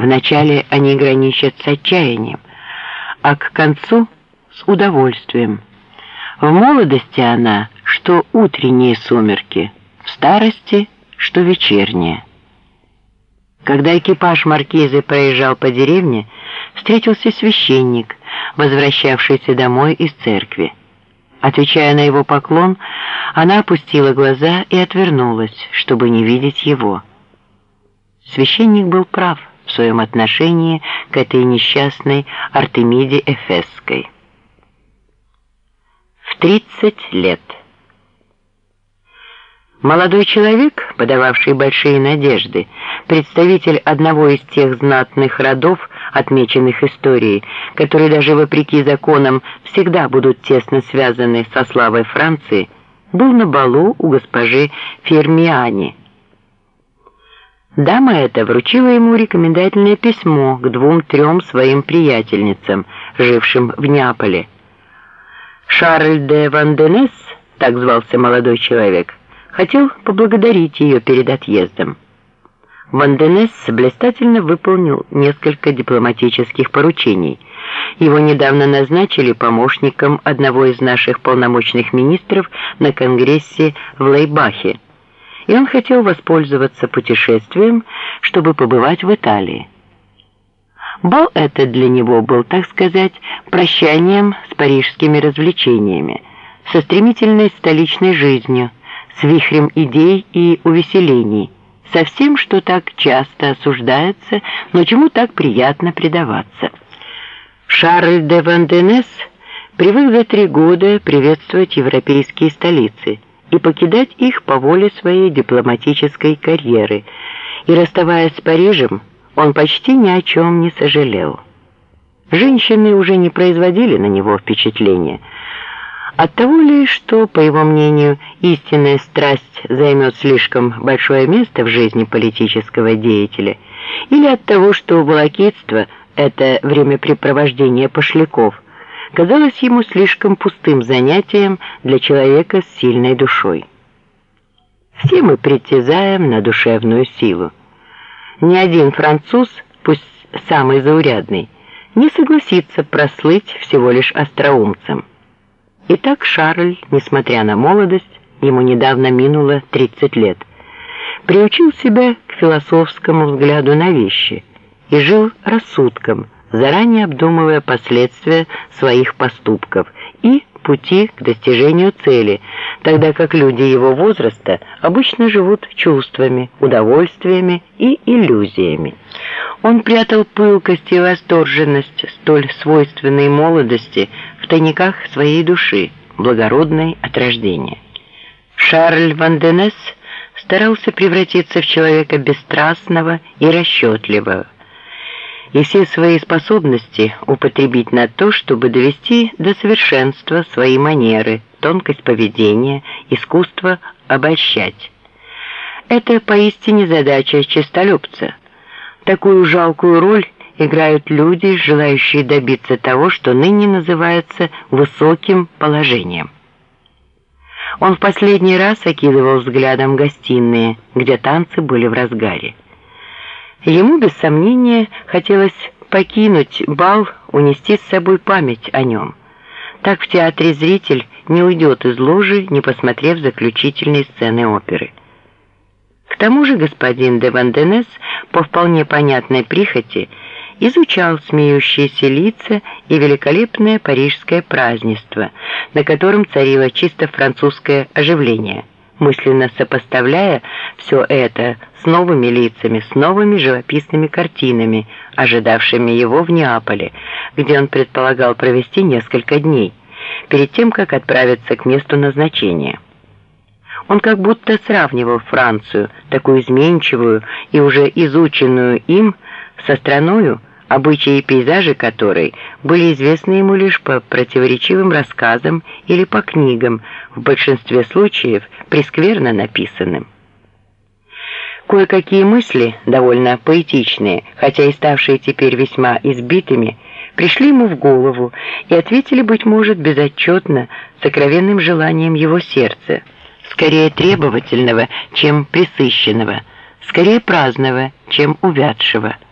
Вначале они граничат с отчаянием, а к концу — с удовольствием. В молодости она, что утренние сумерки, в старости, что вечерние. Когда экипаж маркизы проезжал по деревне, встретился священник, возвращавшийся домой из церкви. Отвечая на его поклон, она опустила глаза и отвернулась, чтобы не видеть его. Священник был прав своем отношении к этой несчастной Артемиде Эфесской. В 30 лет. Молодой человек, подававший большие надежды, представитель одного из тех знатных родов, отмеченных историей, которые даже вопреки законам всегда будут тесно связаны со славой Франции, был на балу у госпожи Фермиани. Дама эта вручила ему рекомендательное письмо к двум-трем своим приятельницам, жившим в Неаполе. Шарль де Ванденес, так звался молодой человек, хотел поблагодарить ее перед отъездом. Ванденес блистательно выполнил несколько дипломатических поручений. Его недавно назначили помощником одного из наших полномочных министров на конгрессе в Лейбахе, и он хотел воспользоваться путешествием, чтобы побывать в Италии. Бал этот для него был, так сказать, прощанием с парижскими развлечениями, со стремительной столичной жизнью, с вихрем идей и увеселений, со всем, что так часто осуждается, но чему так приятно предаваться. Шарль де Ванденес привык за три года приветствовать европейские столицы и покидать их по воле своей дипломатической карьеры, и, расставаясь с Парижем, он почти ни о чем не сожалел. Женщины уже не производили на него впечатления – от того ли, что, по его мнению, истинная страсть займет слишком большое место в жизни политического деятеля, или от того, что волокитство – это времяпрепровождение пошляков, казалось ему слишком пустым занятием для человека с сильной душой. Все мы притязаем на душевную силу. Ни один француз, пусть самый заурядный, не согласится прослыть всего лишь остроумцем. Итак, Шарль, несмотря на молодость, ему недавно минуло 30 лет, приучил себя к философскому взгляду на вещи и жил рассудком, заранее обдумывая последствия своих поступков и пути к достижению цели, тогда как люди его возраста обычно живут чувствами, удовольствиями и иллюзиями. Он прятал пылкость и восторженность, столь свойственной молодости, в тайниках своей души, благородной от рождения. Шарль Ванденес старался превратиться в человека бесстрастного и расчетливого, и все свои способности употребить на то, чтобы довести до совершенства свои манеры, тонкость поведения, искусство обольщать. Это поистине задача честолюбца. Такую жалкую роль играют люди, желающие добиться того, что ныне называется высоким положением. Он в последний раз окидывал взглядом гостиные, где танцы были в разгаре. Ему, без сомнения, хотелось покинуть бал, унести с собой память о нем. Так в театре зритель не уйдет из ложи, не посмотрев заключительные сцены оперы. К тому же господин де Ванденес по вполне понятной прихоти изучал смеющиеся лица и великолепное парижское празднество, на котором царило чисто французское оживление мысленно сопоставляя все это с новыми лицами, с новыми живописными картинами, ожидавшими его в Неаполе, где он предполагал провести несколько дней, перед тем, как отправиться к месту назначения. Он как будто сравнивал Францию, такую изменчивую и уже изученную им, со страною, обычаи и пейзажи которой были известны ему лишь по противоречивым рассказам или по книгам, в большинстве случаев прескверно написанным. Кое-какие мысли, довольно поэтичные, хотя и ставшие теперь весьма избитыми, пришли ему в голову и ответили, быть может, безотчетно, сокровенным желанием его сердца, скорее требовательного, чем пресыщенного, скорее праздного, чем увядшего –